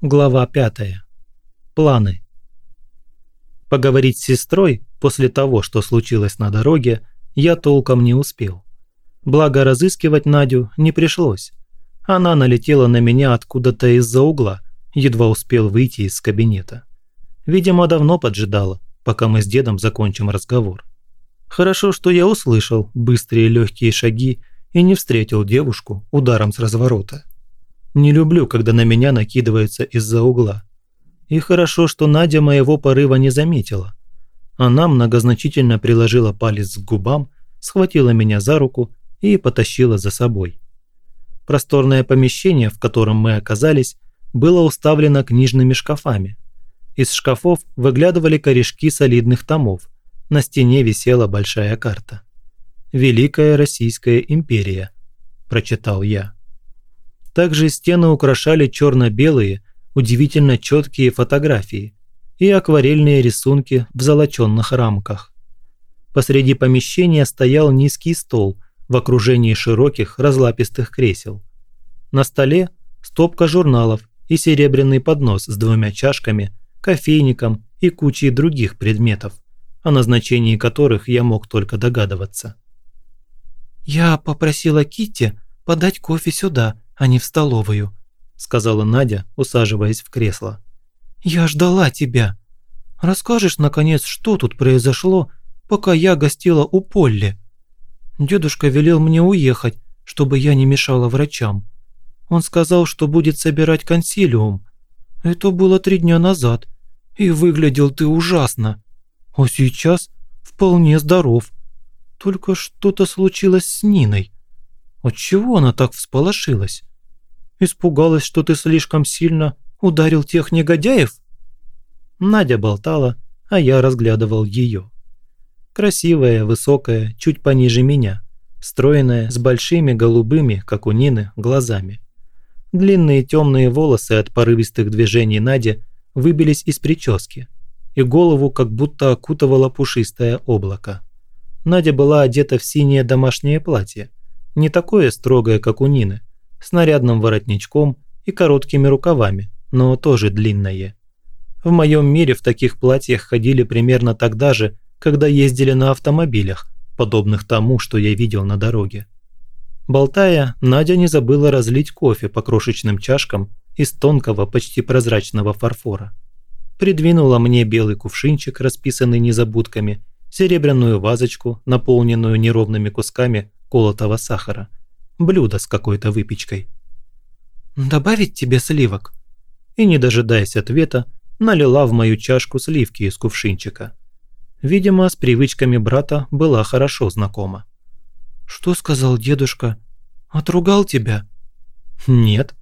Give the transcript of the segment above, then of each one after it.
Глава 5. Планы. Поговорить с сестрой после того, что случилось на дороге, я толком не успел. Благо разыскивать Надю не пришлось. Она налетела на меня откуда-то из-за угла, едва успел выйти из кабинета. Видимо, давно поджидала, пока мы с дедом закончим разговор. Хорошо, что я услышал быстрые легкие шаги и не встретил девушку ударом с разворота. Не люблю, когда на меня накидываются из-за угла. И хорошо, что Надя моего порыва не заметила. Она многозначительно приложила палец к губам, схватила меня за руку и потащила за собой. Просторное помещение, в котором мы оказались, было уставлено книжными шкафами. Из шкафов выглядывали корешки солидных томов. На стене висела большая карта. «Великая Российская империя», – прочитал я. Также стены украшали черно-белые, удивительно четкие фотографии и акварельные рисунки в золоченных рамках. Посреди помещения стоял низкий стол в окружении широких разлапистых кресел. На столе стопка журналов и серебряный поднос с двумя чашками, кофейником и кучей других предметов, о назначении которых я мог только догадываться. «Я попросила Китти подать кофе сюда а не в столовую», – сказала Надя, усаживаясь в кресло. «Я ждала тебя. Расскажешь, наконец, что тут произошло, пока я гостила у Полли? Дедушка велел мне уехать, чтобы я не мешала врачам. Он сказал, что будет собирать консилиум. Это было три дня назад, и выглядел ты ужасно. А сейчас вполне здоров. Только что-то случилось с Ниной. Отчего она так всполошилась? Испугалась, что ты слишком сильно ударил тех негодяев?» Надя болтала, а я разглядывал ее. Красивая, высокая, чуть пониже меня, стройная, с большими голубыми, как у Нины, глазами. Длинные темные волосы от порывистых движений Нади выбились из прически, и голову как будто окутывало пушистое облако. Надя была одета в синее домашнее платье, не такое строгое, как у Нины, с нарядным воротничком и короткими рукавами, но тоже длинное. В моем мире в таких платьях ходили примерно тогда же, когда ездили на автомобилях, подобных тому, что я видел на дороге. Болтая, Надя не забыла разлить кофе по крошечным чашкам из тонкого, почти прозрачного фарфора. Придвинула мне белый кувшинчик, расписанный незабудками, серебряную вазочку, наполненную неровными кусками колотого сахара, блюдо с какой-то выпечкой. «Добавить тебе сливок?» И, не дожидаясь ответа, налила в мою чашку сливки из кувшинчика. Видимо, с привычками брата была хорошо знакома. «Что сказал дедушка? Отругал тебя?» «Нет».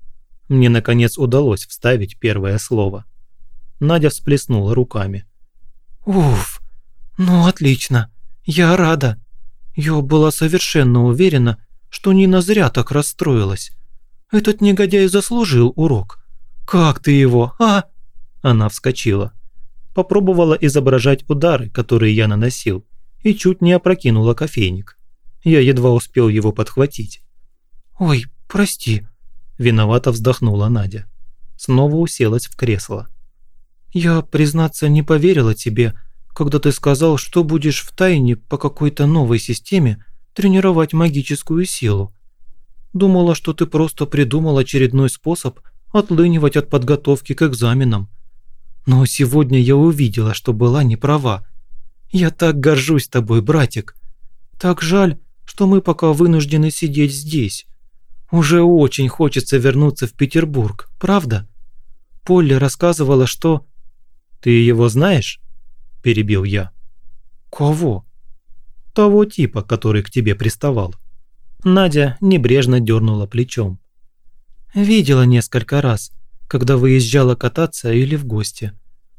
Мне, наконец, удалось вставить первое слово. Надя всплеснула руками. «Уф, ну отлично, я рада. Я была совершенно уверена, что Нина зря так расстроилась. Этот негодяй заслужил урок. Как ты его, а?» Она вскочила. Попробовала изображать удары, которые я наносил, и чуть не опрокинула кофейник. Я едва успел его подхватить. «Ой, прости», – виновато вздохнула Надя. Снова уселась в кресло. «Я, признаться, не поверила тебе, когда ты сказал, что будешь в тайне по какой-то новой системе тренировать магическую силу. Думала, что ты просто придумал очередной способ отлынивать от подготовки к экзаменам. Но сегодня я увидела, что была не права. Я так горжусь тобой, братик. Так жаль, что мы пока вынуждены сидеть здесь. Уже очень хочется вернуться в Петербург, правда? Полли рассказывала, что... Ты его знаешь? – перебил я. «Кого?» «Того типа, который к тебе приставал». Надя небрежно дернула плечом. «Видела несколько раз, когда выезжала кататься или в гости.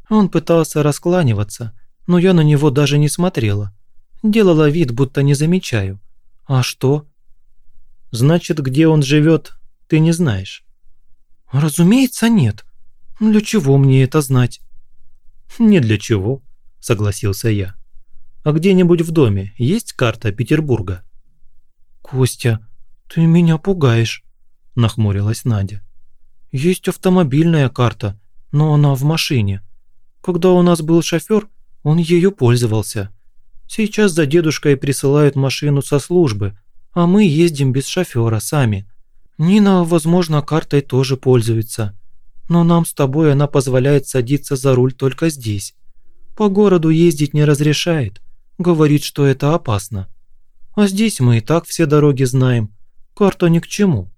Он пытался раскланиваться, но я на него даже не смотрела. Делала вид, будто не замечаю. А что?» «Значит, где он живет, ты не знаешь?» «Разумеется, нет. Для чего мне это знать?» «Не для чего согласился я. «А где-нибудь в доме есть карта Петербурга?» «Костя, ты меня пугаешь», – нахмурилась Надя. Есть автомобильная карта, но она в машине. Когда у нас был шофер, он ею пользовался. Сейчас за дедушкой присылают машину со службы, а мы ездим без шофера сами. Нина, возможно, картой тоже пользуется. Но нам с тобой она позволяет садиться за руль только здесь. По городу ездить не разрешает. Говорит, что это опасно. А здесь мы и так все дороги знаем. Карта ни к чему.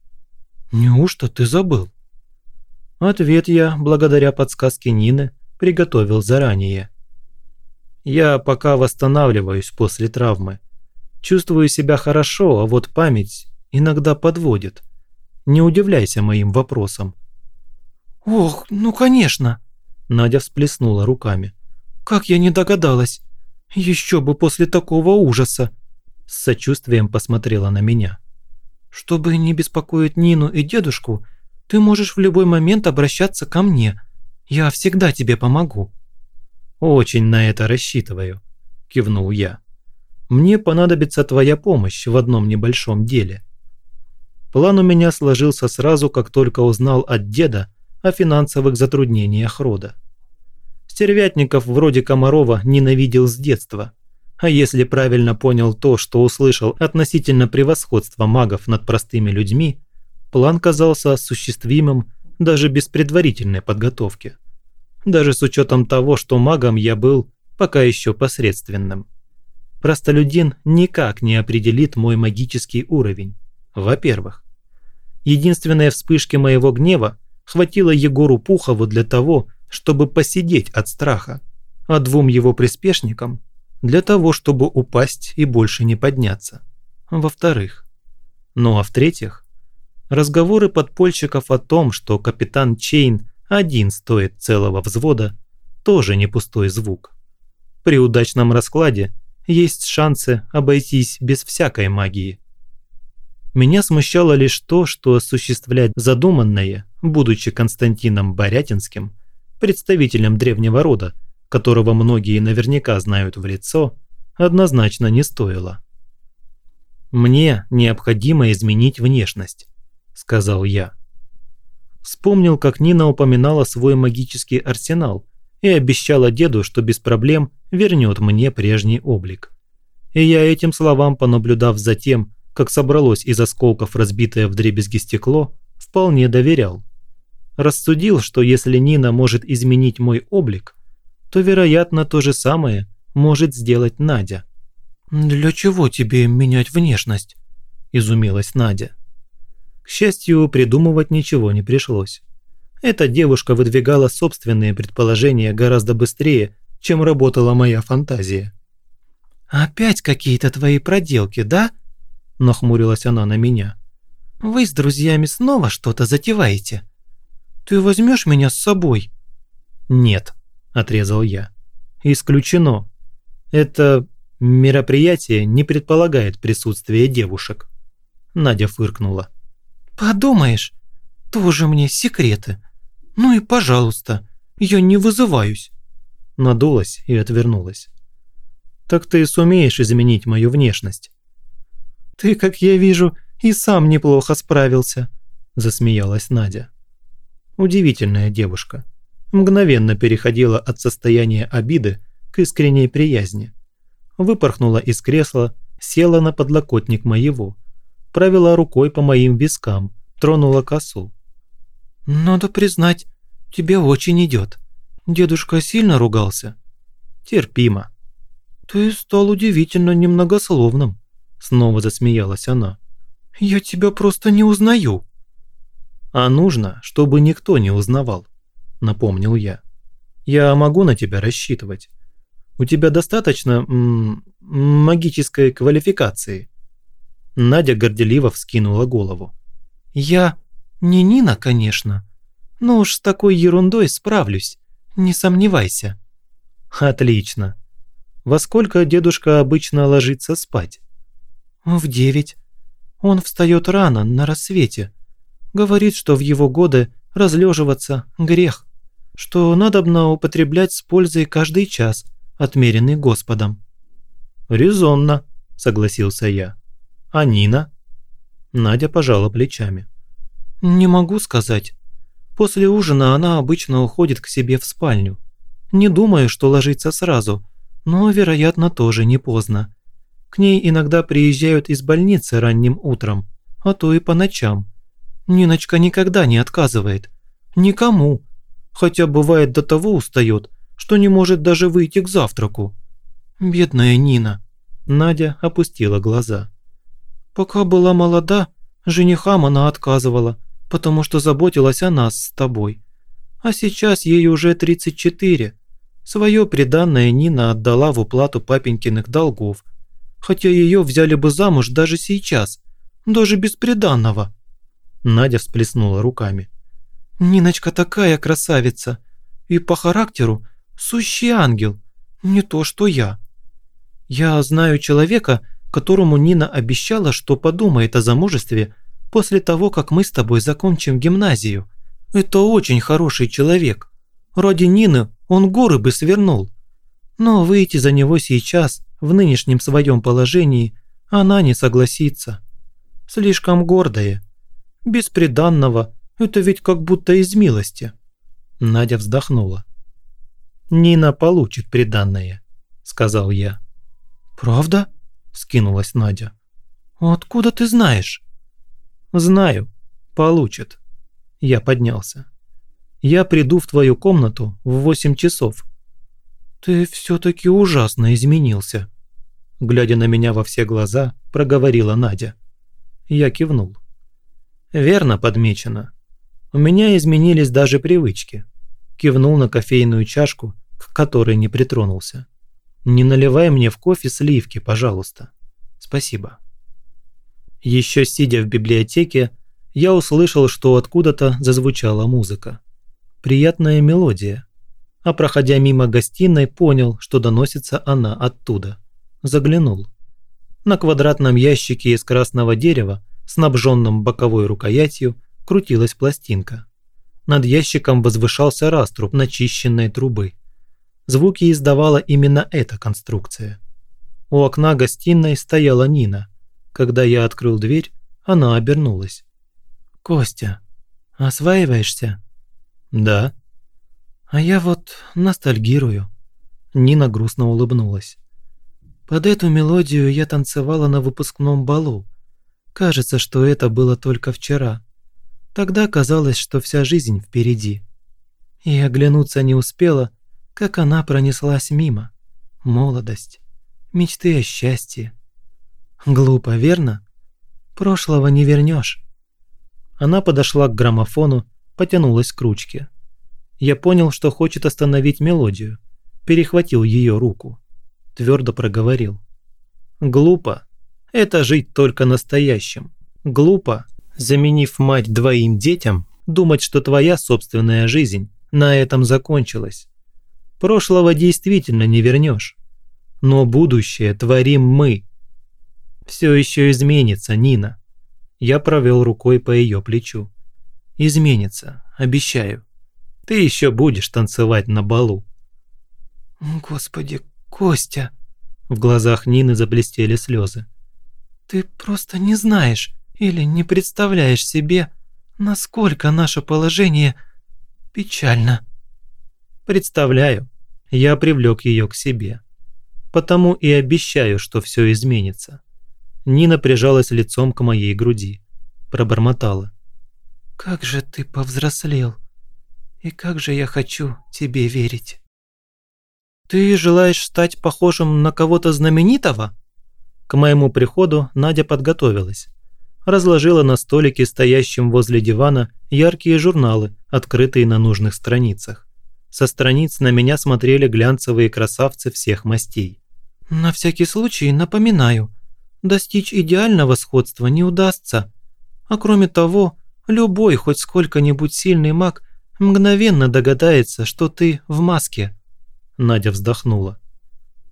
Неужто ты забыл? Ответ я, благодаря подсказке Нины, приготовил заранее. Я пока восстанавливаюсь после травмы. Чувствую себя хорошо, а вот память иногда подводит. Не удивляйся моим вопросам. «Ох, ну конечно!» Надя всплеснула руками. «Как я не догадалась! Еще бы после такого ужаса!» С сочувствием посмотрела на меня. «Чтобы не беспокоить Нину и дедушку, ты можешь в любой момент обращаться ко мне. Я всегда тебе помогу». «Очень на это рассчитываю», – кивнул я. «Мне понадобится твоя помощь в одном небольшом деле». План у меня сложился сразу, как только узнал от деда о финансовых затруднениях рода. Стервятников вроде Комарова ненавидел с детства, а если правильно понял то, что услышал относительно превосходства магов над простыми людьми, план казался осуществимым даже без предварительной подготовки. Даже с учетом того, что магом я был пока еще посредственным. Простолюдин никак не определит мой магический уровень. Во-первых, единственной вспышки моего гнева хватило Егору Пухову для того, чтобы посидеть от страха, а двум его приспешникам – для того, чтобы упасть и больше не подняться. Во-вторых. Ну а в-третьих, разговоры подпольщиков о том, что капитан Чейн один стоит целого взвода, тоже не пустой звук. При удачном раскладе есть шансы обойтись без всякой магии. Меня смущало лишь то, что осуществлять задуманное, будучи Константином Борятинским, представителем древнего рода, которого многие наверняка знают в лицо, однозначно не стоило. «Мне необходимо изменить внешность», – сказал я. Вспомнил, как Нина упоминала свой магический арсенал и обещала деду, что без проблем вернет мне прежний облик. И я этим словам, понаблюдав за тем, как собралось из осколков разбитое вдребезги стекло, вполне доверял. Рассудил, что если Нина может изменить мой облик, то, вероятно, то же самое может сделать Надя. «Для чего тебе менять внешность?» – изумилась Надя. К счастью, придумывать ничего не пришлось. Эта девушка выдвигала собственные предположения гораздо быстрее, чем работала моя фантазия. «Опять какие-то твои проделки, да?» – нахмурилась она на меня. «Вы с друзьями снова что-то затеваете? Ты возьмешь меня с собой?» «Нет», отрезал я. «Исключено. Это мероприятие не предполагает присутствие девушек». Надя фыркнула. «Подумаешь, тоже мне секреты. Ну и пожалуйста, я не вызываюсь». Надулась и отвернулась. «Так ты сумеешь изменить мою внешность?» «Ты, как я вижу, и сам неплохо справился», – засмеялась Надя. Удивительная девушка мгновенно переходила от состояния обиды к искренней приязни. Выпорхнула из кресла, села на подлокотник моего, провела рукой по моим вискам, тронула косу. «Надо признать, тебе очень идет. Дедушка сильно ругался?» «Терпимо». «Ты стал удивительно немногословным», – снова засмеялась она. «Я тебя просто не узнаю». «А нужно, чтобы никто не узнавал напомнил я. «Я могу на тебя рассчитывать. У тебя достаточно магической квалификации». Надя горделиво вскинула голову. «Я не Нина, конечно, но уж с такой ерундой справлюсь, не сомневайся». «Отлично. Во сколько дедушка обычно ложится спать?» «В девять. Он встает рано, на рассвете. Говорит, что в его годы разлеживаться – грех, что надобно употреблять с пользой каждый час, отмеренный Господом». «Резонно», – согласился я. «А Нина?» Надя пожала плечами. «Не могу сказать. После ужина она обычно уходит к себе в спальню. Не думаю, что ложится сразу, но, вероятно, тоже не поздно. К ней иногда приезжают из больницы ранним утром, а то и по ночам. Ниночка никогда не отказывает. Никому. Хотя бывает до того устает, что не может даже выйти к завтраку. Бедная Нина. Надя опустила глаза. Пока была молода, женихам она отказывала, потому что заботилась о нас с тобой. А сейчас ей уже 34. Свое преданное Нина отдала в уплату папенькиных долгов. Хотя ее взяли бы замуж даже сейчас, даже без приданного. Надя всплеснула руками. «Ниночка такая красавица. И по характеру сущий ангел. Не то, что я. Я знаю человека, которому Нина обещала, что подумает о замужестве после того, как мы с тобой закончим гимназию. Это очень хороший человек. Ради Нины он горы бы свернул. Но выйти за него сейчас, в нынешнем своем положении, она не согласится. Слишком гордая. Бесприданного – это ведь как будто из милости. Надя вздохнула. «Нина получит приданное», – сказал я. «Правда?» – скинулась Надя. «Откуда ты знаешь?» «Знаю. Получит». Я поднялся. «Я приду в твою комнату в восемь часов». «Ты все-таки ужасно изменился», – глядя на меня во все глаза, проговорила Надя. Я кивнул. «Верно подмечено. У меня изменились даже привычки». Кивнул на кофейную чашку, к которой не притронулся. Не наливай мне в кофе сливки, пожалуйста. Спасибо. Еще сидя в библиотеке, я услышал, что откуда-то зазвучала музыка. Приятная мелодия. А проходя мимо гостиной, понял, что доносится она оттуда. Заглянул. На квадратном ящике из красного дерева, снабженном боковой рукоятью, крутилась пластинка. Над ящиком возвышался раструб начищенной трубы. Звуки издавала именно эта конструкция. У окна гостиной стояла Нина. Когда я открыл дверь, она обернулась. «Костя, осваиваешься?» «Да». «А я вот ностальгирую». Нина грустно улыбнулась. «Под эту мелодию я танцевала на выпускном балу. Кажется, что это было только вчера. Тогда казалось, что вся жизнь впереди. И оглянуться не успела, как она пронеслась мимо. Молодость, мечты о счастье. Глупо, верно? Прошлого не вернешь. Она подошла к граммофону, потянулась к ручке. Я понял, что хочет остановить мелодию. Перехватил ее руку. Твердо проговорил. Глупо. Это жить только настоящим. Глупо, заменив мать двоим детям, думать, что твоя собственная жизнь на этом закончилась. Прошлого действительно не вернешь. Но будущее творим мы. Все еще изменится, Нина. Я провел рукой по ее плечу. Изменится, обещаю. Ты еще будешь танцевать на балу. Господи, Костя. В глазах Нины заблестели слезы. Ты просто не знаешь или не представляешь себе, насколько наше положение печально. Представляю. Я привлек ее к себе. Потому и обещаю, что все изменится. Нина прижалась лицом к моей груди. Пробормотала. «Как же ты повзрослел! И как же я хочу тебе верить!» «Ты желаешь стать похожим на кого-то знаменитого?» К моему приходу Надя подготовилась. Разложила на столике, стоящем возле дивана, яркие журналы, открытые на нужных страницах. Со страниц на меня смотрели глянцевые красавцы всех мастей. «На всякий случай напоминаю, достичь идеального сходства не удастся. А кроме того, любой хоть сколько-нибудь сильный маг мгновенно догадается, что ты в маске». Надя вздохнула.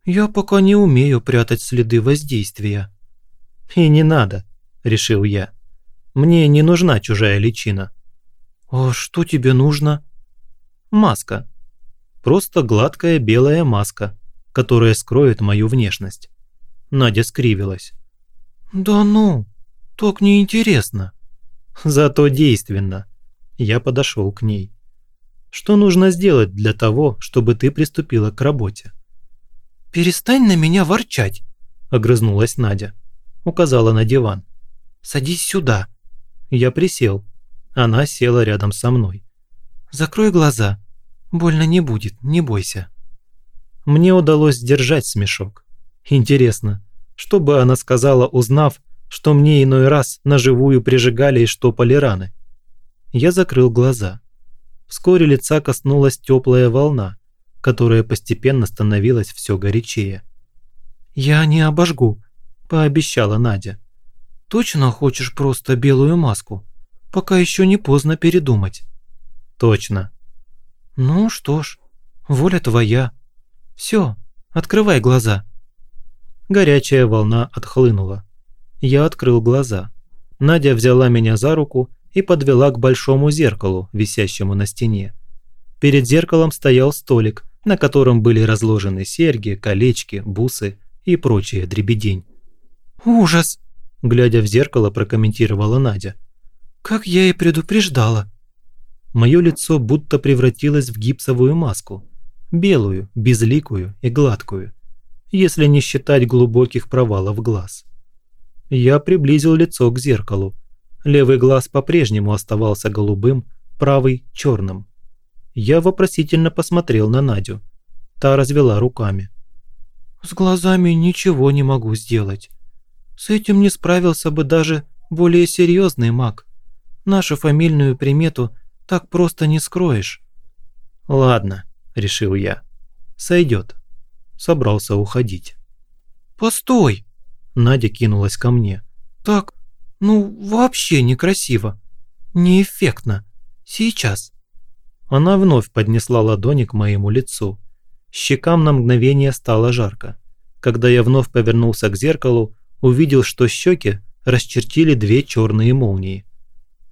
«Я пока не умею прятать следы воздействия». «И не надо», – решил я. «Мне не нужна чужая личина». «А что тебе нужно?» «Маска. Просто гладкая белая маска, которая скроет мою внешность. Надя скривилась. «Да ну, так неинтересно». «Зато действенно. Я подошел к ней. «Что нужно сделать для того, чтобы ты приступила к работе?» «Перестань на меня ворчать», – огрызнулась Надя. Указала на диван. «Садись сюда». Я присел. Она села рядом со мной. «Закрой глаза. Больно не будет, не бойся». Мне удалось сдержать смешок. Интересно, что бы она сказала, узнав, что мне иной раз наживую прижигали и штопали раны? Я закрыл глаза. Вскоре лица коснулась теплая волна, которая постепенно становилась все горячее. «Я не обожгу», – пообещала Надя. «Точно хочешь просто белую маску? Пока еще не поздно передумать». «Точно». «Ну что ж, воля твоя. Все, открывай глаза». Горячая волна отхлынула. Я открыл глаза. Надя взяла меня за руку и подвела к большому зеркалу, висящему на стене. Перед зеркалом стоял столик, на котором были разложены серьги, колечки, бусы и прочие дребедень. «Ужас!» – глядя в зеркало, прокомментировала Надя. «Как я и предупреждала!» Мое лицо будто превратилось в гипсовую маску. Белую, безликую и гладкую. Если не считать глубоких провалов глаз. Я приблизил лицо к зеркалу. Левый глаз по-прежнему оставался голубым, правый – черным. Я вопросительно посмотрел на Надю. Та развела руками. «С глазами ничего не могу сделать. С этим не справился бы даже более серьезный маг. Нашу фамильную примету так просто не скроешь». «Ладно», – решил я. «Сойдет». Собрался уходить. «Постой!» Надя кинулась ко мне. «Так, ну вообще некрасиво. Неэффектно. Сейчас». Она вновь поднесла ладони к моему лицу. Щекам на мгновение стало жарко. Когда я вновь повернулся к зеркалу, увидел, что щеки расчертили две черные молнии.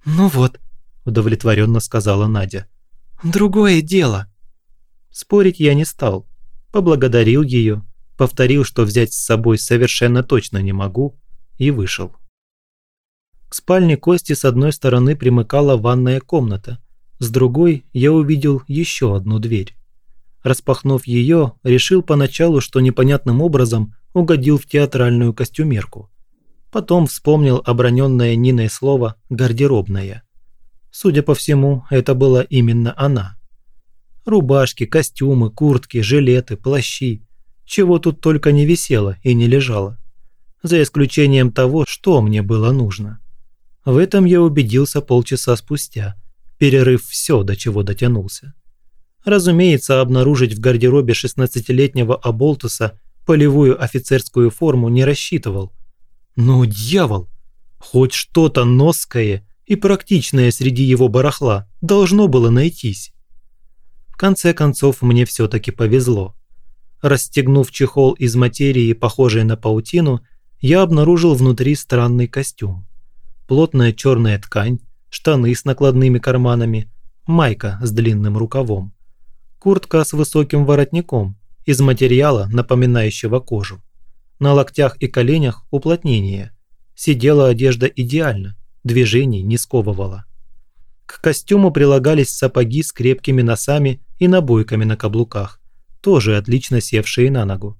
«Ну вот», – удовлетворенно сказала Надя. «Другое дело». Спорить я не стал. Поблагодарил ее, повторил, что взять с собой совершенно точно не могу, и вышел. К спальне Кости с одной стороны примыкала ванная комната, с другой я увидел еще одну дверь. Распахнув ее, решил поначалу, что непонятным образом угодил в театральную костюмерку. Потом вспомнил оброненное Ниной слово «гардеробная». Судя по всему, это была именно она. Рубашки, костюмы, куртки, жилеты, плащи чего тут только не висело и не лежало. За исключением того, что мне было нужно. В этом я убедился полчаса спустя, перерыв все, до чего дотянулся. Разумеется, обнаружить в гардеробе 16-летнего Аболтуса полевую офицерскую форму не рассчитывал. Но дьявол! Хоть что-то ноское и практичное среди его барахла должно было найтись. В конце концов, мне все-таки повезло. Расстегнув чехол из материи, похожей на паутину, я обнаружил внутри странный костюм. Плотная черная ткань, штаны с накладными карманами, майка с длинным рукавом, куртка с высоким воротником из материала, напоминающего кожу. На локтях и коленях уплотнение. Сидела одежда идеально, движений не сковывала. К костюму прилагались сапоги с крепкими носами и набойками на каблуках тоже отлично севшие на ногу.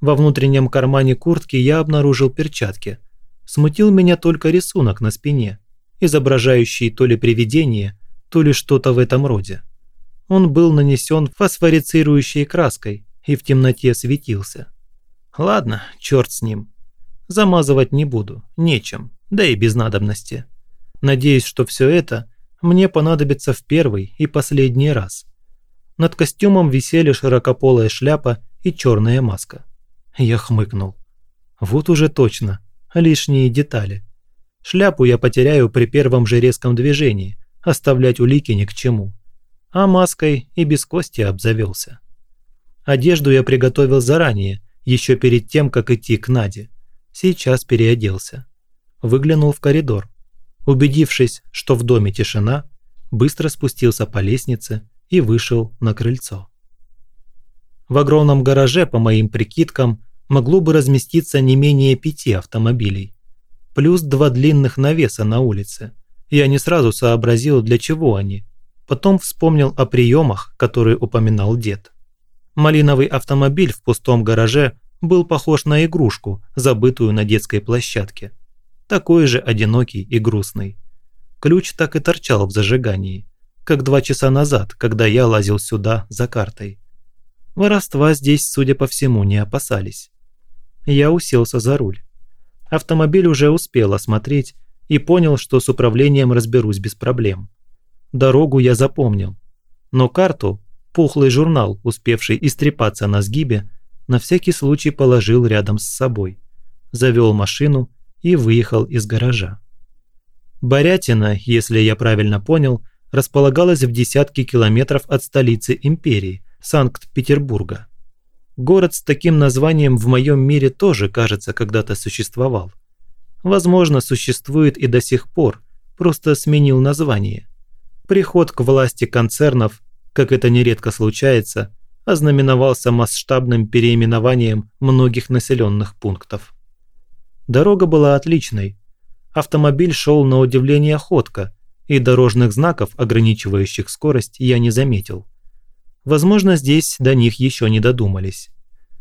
Во внутреннем кармане куртки я обнаружил перчатки. Смутил меня только рисунок на спине, изображающий то ли привидение, то ли что-то в этом роде. Он был нанесен фосфорицирующей краской и в темноте светился. Ладно, черт с ним. Замазывать не буду, нечем, да и без надобности. Надеюсь, что все это мне понадобится в первый и последний раз. Над костюмом висели широкополая шляпа и черная маска. Я хмыкнул. Вот уже точно, лишние детали. Шляпу я потеряю при первом же резком движении, оставлять улики ни к чему. А маской и без кости обзавелся. Одежду я приготовил заранее, еще перед тем, как идти к Наде. Сейчас переоделся. Выглянул в коридор. Убедившись, что в доме тишина, быстро спустился по лестнице и вышел на крыльцо. В огромном гараже, по моим прикидкам, могло бы разместиться не менее пяти автомобилей. Плюс два длинных навеса на улице. Я не сразу сообразил, для чего они. Потом вспомнил о приемах, которые упоминал дед. Малиновый автомобиль в пустом гараже был похож на игрушку, забытую на детской площадке. Такой же одинокий и грустный. Ключ так и торчал в зажигании, как два часа назад, когда я лазил сюда за картой. Воровства здесь, судя по всему, не опасались. Я уселся за руль. Автомобиль уже успел осмотреть и понял, что с управлением разберусь без проблем. Дорогу я запомнил. Но карту, пухлый журнал, успевший истрепаться на сгибе, на всякий случай положил рядом с собой. Завел машину и выехал из гаража. Борятина, если я правильно понял, располагалась в десятке километров от столицы империи, Санкт-Петербурга. Город с таким названием в моем мире тоже, кажется, когда-то существовал. Возможно, существует и до сих пор, просто сменил название. Приход к власти концернов, как это нередко случается, ознаменовался масштабным переименованием многих населенных пунктов. Дорога была отличной. Автомобиль шел на удивление ходко, и дорожных знаков, ограничивающих скорость, я не заметил. Возможно, здесь до них еще не додумались.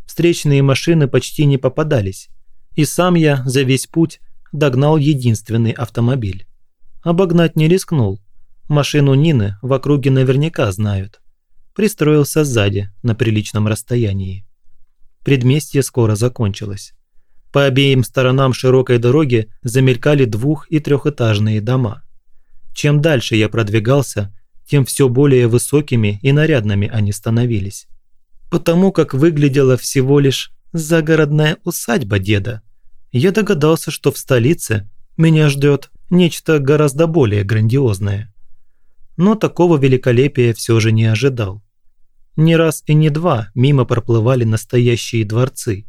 Встречные машины почти не попадались, и сам я за весь путь догнал единственный автомобиль. Обогнать не рискнул. Машину Нины в округе наверняка знают. Пристроился сзади, на приличном расстоянии. Предместье скоро закончилось. По обеим сторонам широкой дороги замелькали двух- и трехэтажные дома. Чем дальше я продвигался, тем все более высокими и нарядными они становились. Потому как выглядела всего лишь загородная усадьба деда, я догадался, что в столице меня ждет нечто гораздо более грандиозное. Но такого великолепия все же не ожидал. Не раз и не два мимо проплывали настоящие дворцы.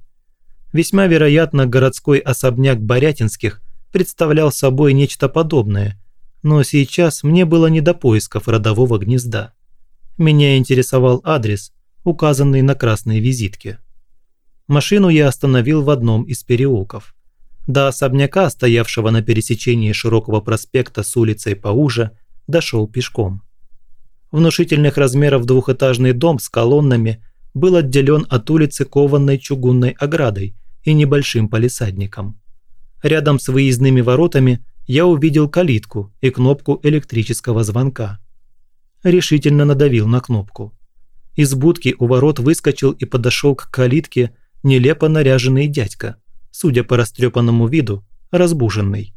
Весьма вероятно, городской особняк Борятинских представлял собой нечто подобное, но сейчас мне было не до поисков родового гнезда. Меня интересовал адрес, указанный на красной визитке. Машину я остановил в одном из переулков. До особняка, стоявшего на пересечении широкого проспекта с улицей поуже, дошел пешком. Внушительных размеров двухэтажный дом с колоннами был отделен от улицы кованной чугунной оградой и небольшим палисадником. Рядом с выездными воротами я увидел калитку и кнопку электрического звонка. Решительно надавил на кнопку. Из будки у ворот выскочил и подошел к калитке нелепо наряженный дядька, судя по растрепанному виду, разбуженный.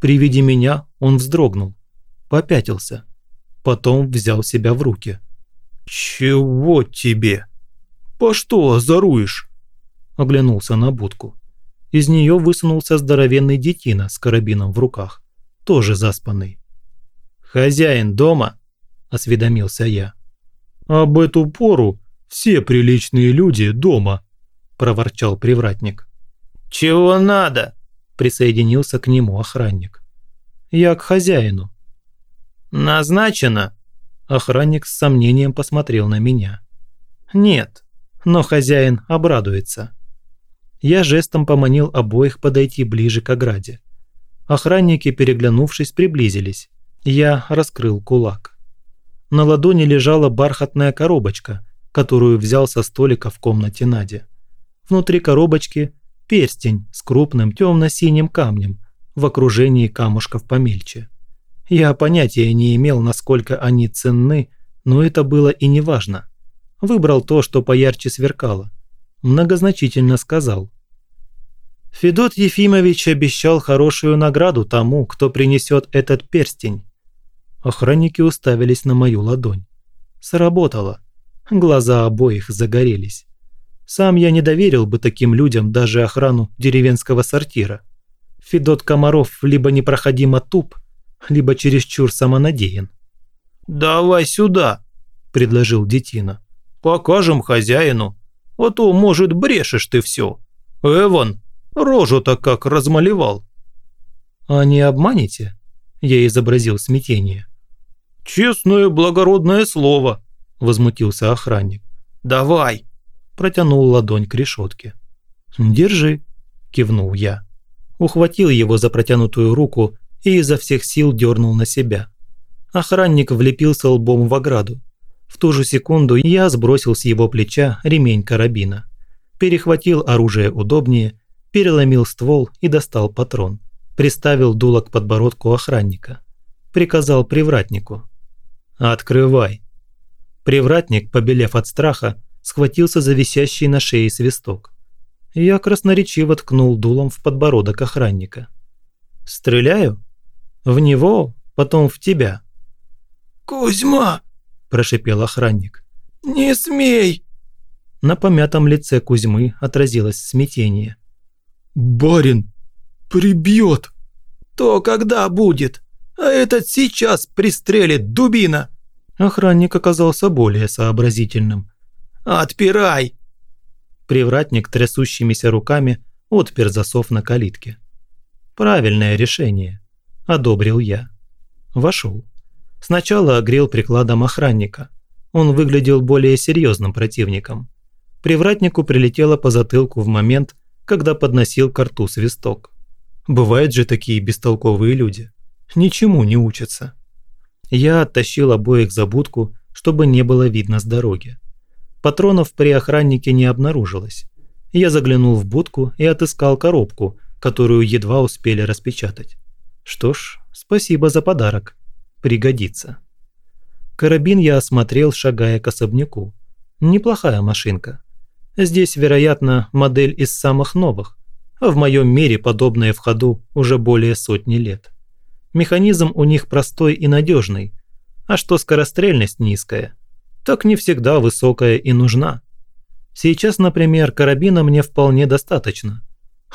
При виде меня он вздрогнул, попятился, потом взял себя в руки. «Чего тебе? По что озоруешь?» Оглянулся на будку. Из нее высунулся здоровенный детина с карабином в руках, тоже заспанный. «Хозяин дома?» – осведомился я. «Об эту пору все приличные люди дома», – проворчал привратник. «Чего надо?» – присоединился к нему охранник. «Я к хозяину». «Назначено?» Охранник с сомнением посмотрел на меня. «Нет, но хозяин обрадуется». Я жестом поманил обоих подойти ближе к ограде. Охранники, переглянувшись, приблизились. Я раскрыл кулак. На ладони лежала бархатная коробочка, которую взял со столика в комнате Нади. Внутри коробочки перстень с крупным темно-синим камнем в окружении камушков помельче. Я понятия не имел, насколько они ценны, но это было и не важно. Выбрал то, что поярче сверкало многозначительно сказал. Федот Ефимович обещал хорошую награду тому, кто принесет этот перстень. Охранники уставились на мою ладонь. Сработало. Глаза обоих загорелись. Сам я не доверил бы таким людям даже охрану деревенского сортира. Федот Комаров либо непроходимо туп, либо чересчур самонадеян. «Давай сюда», – предложил Детина. «Покажем хозяину, а то, может, брешешь ты все. Эван, рожу-то как размалевал». «А не обманете?» – я изобразил смятение. «Честное благородное слово», – возмутился охранник. «Давай», – протянул ладонь к решетке. «Держи», – кивнул я. Ухватил его за протянутую руку и изо всех сил дернул на себя. Охранник влепился лбом в ограду. В ту же секунду я сбросил с его плеча ремень карабина. Перехватил оружие удобнее, переломил ствол и достал патрон. Приставил дуло к подбородку охранника. Приказал привратнику. «Открывай». Привратник, побелев от страха, схватился за висящий на шее свисток. Я красноречиво ткнул дулом в подбородок охранника. «Стреляю? В него, потом в тебя». «Кузьма!» – прошипел охранник. «Не смей!» На помятом лице Кузьмы отразилось смятение. «Барин, прибьет!» «То когда будет? А этот сейчас пристрелит, дубина!» Охранник оказался более сообразительным. «Отпирай!» Привратник трясущимися руками отпер засов на калитке. «Правильное решение», – одобрил я. Вошел. Сначала огрел прикладом охранника. Он выглядел более серьезным противником. Привратнику прилетело по затылку в момент, когда подносил к рту свисток. Бывают же такие бестолковые люди. Ничему не учатся. Я оттащил обоих за будку, чтобы не было видно с дороги. Патронов при охраннике не обнаружилось. Я заглянул в будку и отыскал коробку, которую едва успели распечатать. Что ж, спасибо за подарок. Пригодится. Карабин я осмотрел, шагая к особняку. Неплохая машинка. Здесь, вероятно, модель из самых новых. А в моем мире подобное в ходу уже более сотни лет. Механизм у них простой и надежный. А что скорострельность низкая, так не всегда высокая и нужна. Сейчас, например, карабина мне вполне достаточно.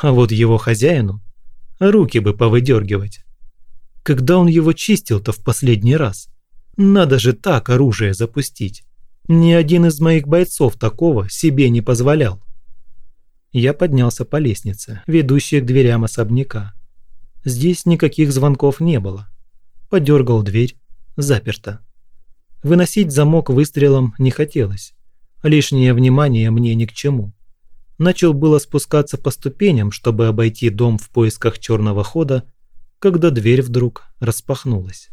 А вот его хозяину руки бы повыдергивать. Когда он его чистил-то в последний раз? Надо же так оружие запустить. Ни один из моих бойцов такого себе не позволял. Я поднялся по лестнице, ведущей к дверям особняка. Здесь никаких звонков не было. Подергал дверь, заперто. Выносить замок выстрелом не хотелось. Лишнее внимание мне ни к чему. Начал было спускаться по ступеням, чтобы обойти дом в поисках черного хода, когда дверь вдруг распахнулась.